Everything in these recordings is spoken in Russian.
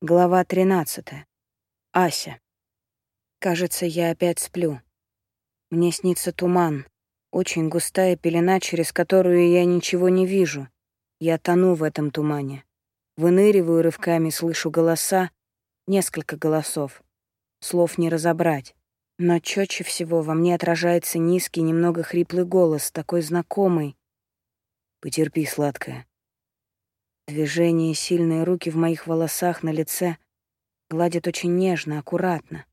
Глава 13. Ася. Кажется, я опять сплю. Мне снится туман, очень густая пелена, через которую я ничего не вижу. Я тону в этом тумане. Выныриваю рывками, слышу голоса, несколько голосов. Слов не разобрать. Но чётче всего во мне отражается низкий, немного хриплый голос, такой знакомый. «Потерпи, сладкая. Движение, сильные руки в моих волосах на лице гладят очень нежно, аккуратно.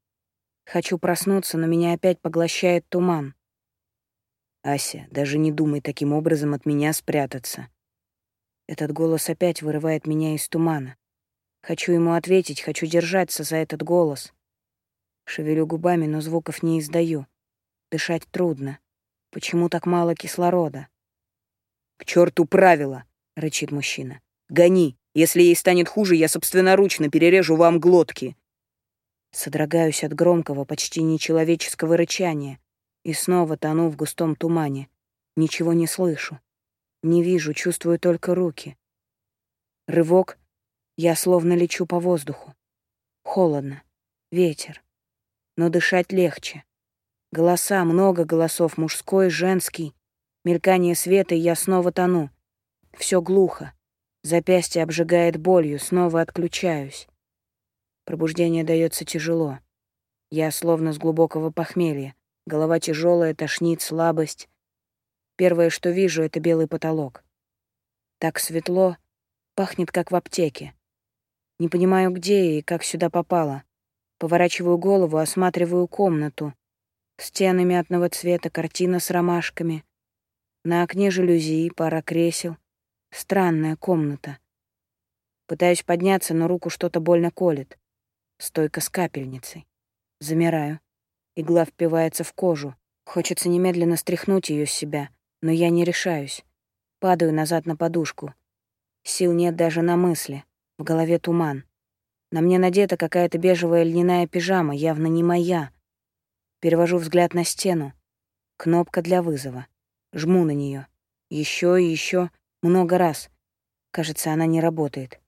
Хочу проснуться, но меня опять поглощает туман. «Ася, даже не думай таким образом от меня спрятаться». Этот голос опять вырывает меня из тумана. Хочу ему ответить, хочу держаться за этот голос. Шевелю губами, но звуков не издаю. Дышать трудно. Почему так мало кислорода? «К черту правила!» — рычит мужчина. Гони. Если ей станет хуже, я собственноручно перережу вам глотки». Содрогаюсь от громкого, почти нечеловеческого рычания и снова тону в густом тумане. Ничего не слышу. Не вижу, чувствую только руки. Рывок. Я словно лечу по воздуху. Холодно. Ветер. Но дышать легче. Голоса, много голосов, мужской, женский. Мелькание света, и я снова тону. Все глухо. Запястье обжигает болью, снова отключаюсь. Пробуждение дается тяжело. Я словно с глубокого похмелья. Голова тяжелая, тошнит, слабость. Первое, что вижу, — это белый потолок. Так светло, пахнет, как в аптеке. Не понимаю, где и как сюда попало. Поворачиваю голову, осматриваю комнату. Стены мятного цвета, картина с ромашками. На окне жалюзи, пара кресел. Странная комната. Пытаюсь подняться, но руку что-то больно колет. Стойка с капельницей. Замираю. Игла впивается в кожу. Хочется немедленно стряхнуть ее с себя, но я не решаюсь. Падаю назад на подушку. Сил нет даже на мысли. В голове туман. На мне надета какая-то бежевая льняная пижама, явно не моя. Перевожу взгляд на стену. Кнопка для вызова. Жму на нее. Еще и еще. Много раз. Кажется, она не работает.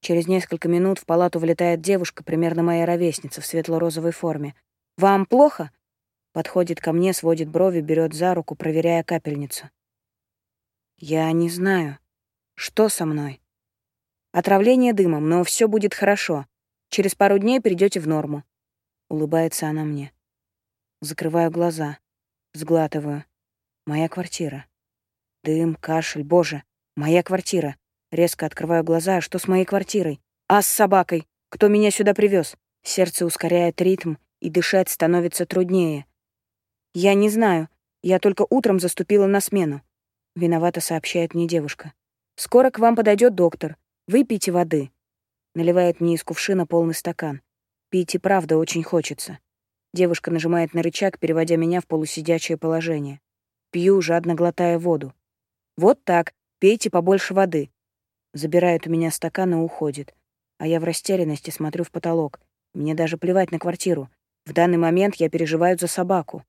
Через несколько минут в палату влетает девушка, примерно моя ровесница, в светло-розовой форме. «Вам плохо?» Подходит ко мне, сводит брови, берет за руку, проверяя капельницу. «Я не знаю. Что со мной?» «Отравление дымом, но все будет хорошо. Через пару дней придете в норму». Улыбается она мне. Закрываю глаза. Сглатываю. Моя квартира. Дым, кашель, боже, моя квартира. Резко открываю глаза, что с моей квартирой? А с собакой? Кто меня сюда привез? Сердце ускоряет ритм, и дышать становится труднее. Я не знаю, я только утром заступила на смену. Виновато сообщает мне девушка. Скоро к вам подойдет доктор. Выпейте воды. Наливает мне из кувшина полный стакан. Пить и правда очень хочется. Девушка нажимает на рычаг, переводя меня в полусидячее положение. Пью, жадно глотая воду. «Вот так, пейте побольше воды». Забирает у меня стакан и уходит. А я в растерянности смотрю в потолок. Мне даже плевать на квартиру. В данный момент я переживаю за собаку.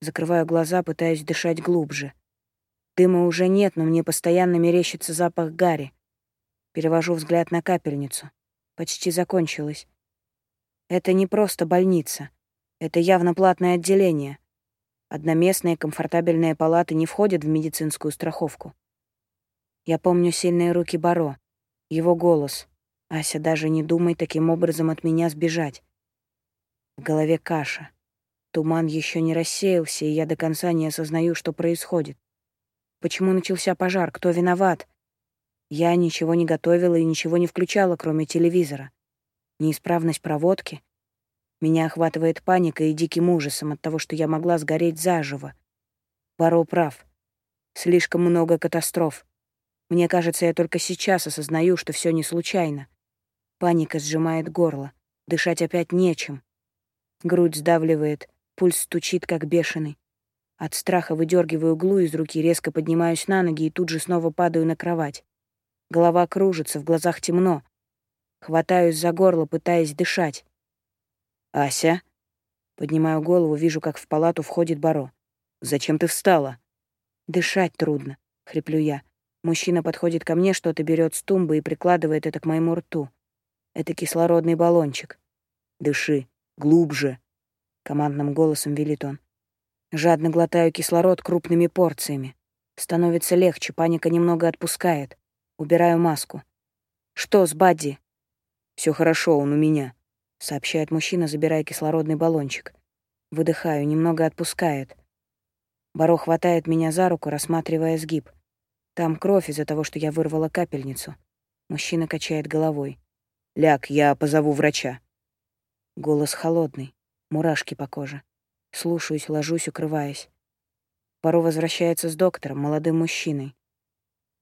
Закрываю глаза, пытаясь дышать глубже. Дыма уже нет, но мне постоянно мерещится запах гари. Перевожу взгляд на капельницу. Почти закончилось. Это не просто больница. Это явно платное отделение. Одноместные комфортабельные палаты не входят в медицинскую страховку. Я помню сильные руки Баро, его голос. «Ася, даже не думай таким образом от меня сбежать». В голове каша. Туман еще не рассеялся, и я до конца не осознаю, что происходит. Почему начался пожар? Кто виноват? Я ничего не готовила и ничего не включала, кроме телевизора. Неисправность проводки? Меня охватывает паника и диким ужасом от того, что я могла сгореть заживо. Баро прав. Слишком много катастроф. Мне кажется, я только сейчас осознаю, что все не случайно. Паника сжимает горло. Дышать опять нечем. Грудь сдавливает, пульс стучит, как бешеный. От страха выдергиваю углу из руки, резко поднимаюсь на ноги и тут же снова падаю на кровать. Голова кружится, в глазах темно. Хватаюсь за горло, пытаясь дышать. «Ася?» Поднимаю голову, вижу, как в палату входит Баро. «Зачем ты встала?» «Дышать трудно», — хриплю я. Мужчина подходит ко мне, что-то берет с тумбы и прикладывает это к моему рту. Это кислородный баллончик. Дыши. Глубже. Командным голосом велит он. Жадно глотаю кислород крупными порциями. Становится легче, паника немного отпускает. Убираю маску. «Что с Бадди?» Все хорошо, он у меня», — сообщает мужчина, забирая кислородный баллончик. Выдыхаю, немного отпускает. Баро хватает меня за руку, рассматривая сгиб. Там кровь из-за того, что я вырвала капельницу. Мужчина качает головой. «Ляг, я позову врача». Голос холодный, мурашки по коже. Слушаюсь, ложусь, укрываясь. Баро возвращается с доктором, молодым мужчиной.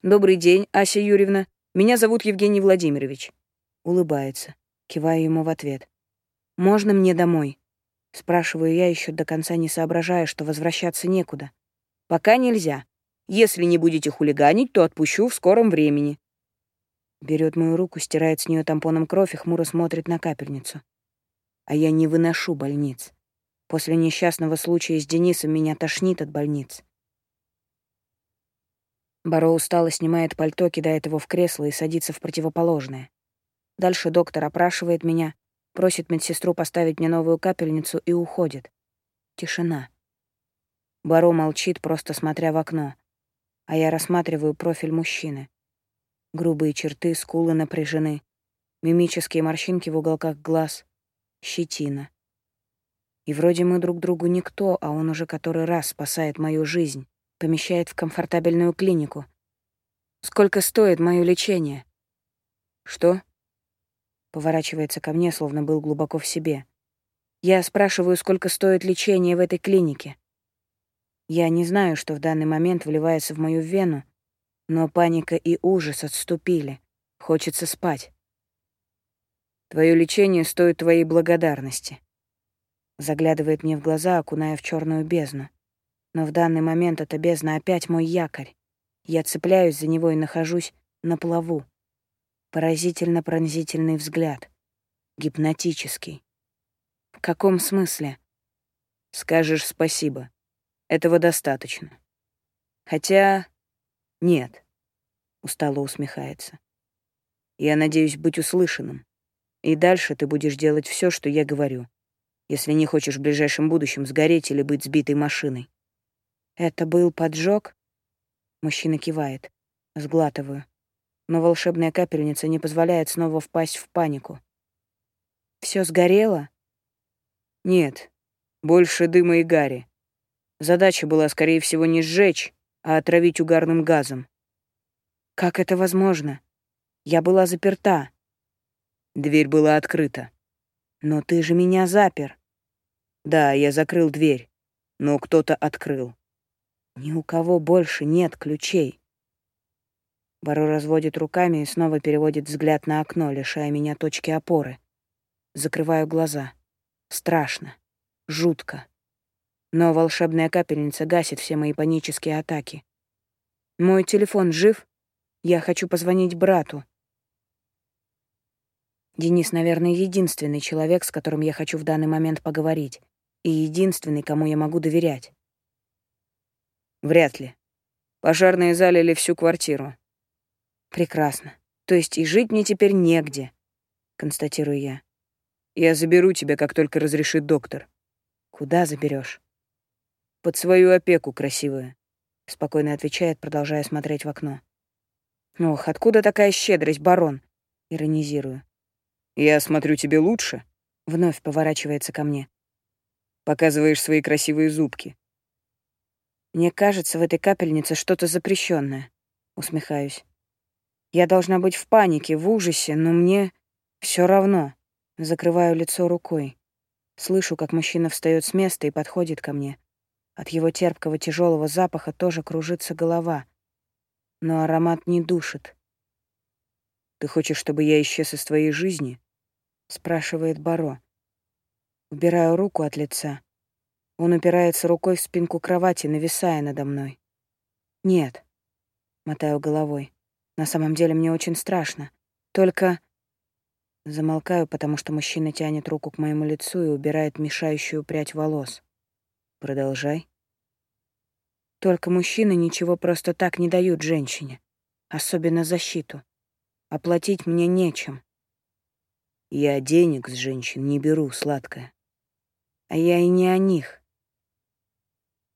«Добрый день, Ася Юрьевна. Меня зовут Евгений Владимирович». Улыбается. Киваю ему в ответ. «Можно мне домой?» Спрашиваю я, еще до конца не соображая, что возвращаться некуда. «Пока нельзя. Если не будете хулиганить, то отпущу в скором времени». Берет мою руку, стирает с нее тампоном кровь и хмуро смотрит на капельницу. А я не выношу больниц. После несчастного случая с Денисом меня тошнит от больниц. Баро устало снимает пальто, кидает его в кресло и садится в противоположное. Дальше доктор опрашивает меня, просит медсестру поставить мне новую капельницу и уходит. Тишина. Баро молчит, просто смотря в окно, а я рассматриваю профиль мужчины. Грубые черты, скулы напряжены, мимические морщинки в уголках глаз, щетина. И вроде мы друг другу никто, а он уже который раз спасает мою жизнь, помещает в комфортабельную клинику. Сколько стоит мое лечение? Что? Поворачивается ко мне, словно был глубоко в себе. Я спрашиваю, сколько стоит лечение в этой клинике. Я не знаю, что в данный момент вливается в мою вену, но паника и ужас отступили. Хочется спать. Твое лечение стоит твоей благодарности. Заглядывает мне в глаза, окуная в черную бездну. Но в данный момент эта бездна опять мой якорь. Я цепляюсь за него и нахожусь на плаву. Поразительно пронзительный взгляд. Гипнотический. В каком смысле? Скажешь спасибо. Этого достаточно. Хотя... Нет. Устало усмехается. Я надеюсь быть услышанным. И дальше ты будешь делать все, что я говорю, если не хочешь в ближайшем будущем сгореть или быть сбитой машиной. Это был поджог? Мужчина кивает. Сглатываю но волшебная капельница не позволяет снова впасть в панику. Все сгорело? Нет, больше дыма и гари. Задача была, скорее всего, не сжечь, а отравить угарным газом. Как это возможно? Я была заперта. Дверь была открыта. Но ты же меня запер. Да, я закрыл дверь, но кто-то открыл. Ни у кого больше нет ключей. Баро разводит руками и снова переводит взгляд на окно, лишая меня точки опоры. Закрываю глаза. Страшно. Жутко. Но волшебная капельница гасит все мои панические атаки. Мой телефон жив? Я хочу позвонить брату. Денис, наверное, единственный человек, с которым я хочу в данный момент поговорить. И единственный, кому я могу доверять. Вряд ли. Пожарные залили всю квартиру. Прекрасно. То есть и жить мне теперь негде, констатирую я. Я заберу тебя, как только разрешит доктор. Куда заберешь? Под свою опеку, красивая. Спокойно отвечает, продолжая смотреть в окно. Ох, откуда такая щедрость, барон? Иронизирую. Я смотрю, тебе лучше. Вновь поворачивается ко мне. Показываешь свои красивые зубки. Мне кажется, в этой капельнице что-то запрещенное. Усмехаюсь. Я должна быть в панике, в ужасе, но мне все равно. Закрываю лицо рукой. Слышу, как мужчина встает с места и подходит ко мне. От его терпкого тяжелого запаха тоже кружится голова. Но аромат не душит. «Ты хочешь, чтобы я исчез из твоей жизни?» — спрашивает Баро. Убираю руку от лица. Он упирается рукой в спинку кровати, нависая надо мной. «Нет», — мотаю головой. На самом деле мне очень страшно. Только... Замолкаю, потому что мужчина тянет руку к моему лицу и убирает мешающую прядь волос. Продолжай. Только мужчины ничего просто так не дают женщине. Особенно защиту. Оплатить мне нечем. Я денег с женщин не беру, сладкая. А я и не о них.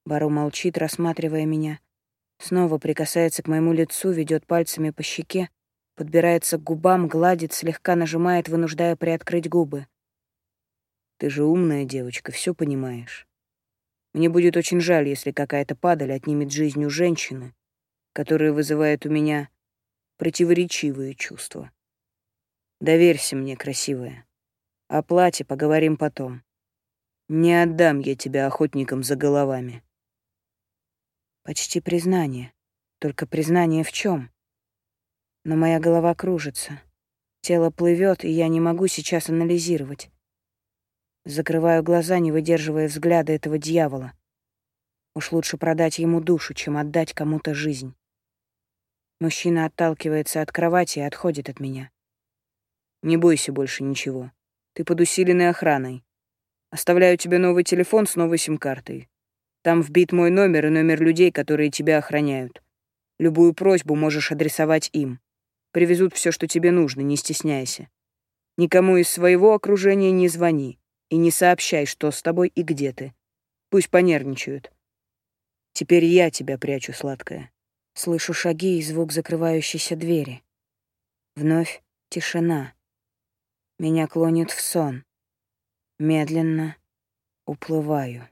Бару молчит, рассматривая меня. Снова прикасается к моему лицу, ведет пальцами по щеке, подбирается к губам, гладит, слегка нажимает, вынуждая приоткрыть губы. Ты же умная девочка, все понимаешь. Мне будет очень жаль, если какая-то падаль отнимет жизнь у женщины, которая вызывает у меня противоречивые чувства. Доверься мне, красивая. О плате поговорим потом. Не отдам я тебя охотникам за головами. Почти признание. Только признание в чем? Но моя голова кружится. Тело плывет, и я не могу сейчас анализировать. Закрываю глаза, не выдерживая взгляда этого дьявола. Уж лучше продать ему душу, чем отдать кому-то жизнь. Мужчина отталкивается от кровати и отходит от меня. Не бойся больше ничего. Ты под усиленной охраной. Оставляю тебе новый телефон с новой сим-картой. Там вбит мой номер и номер людей, которые тебя охраняют. Любую просьбу можешь адресовать им. Привезут все, что тебе нужно, не стесняйся. Никому из своего окружения не звони и не сообщай, что с тобой и где ты. Пусть понервничают. Теперь я тебя прячу, сладкая. Слышу шаги и звук закрывающейся двери. Вновь тишина. Меня клонит в сон. Медленно уплываю.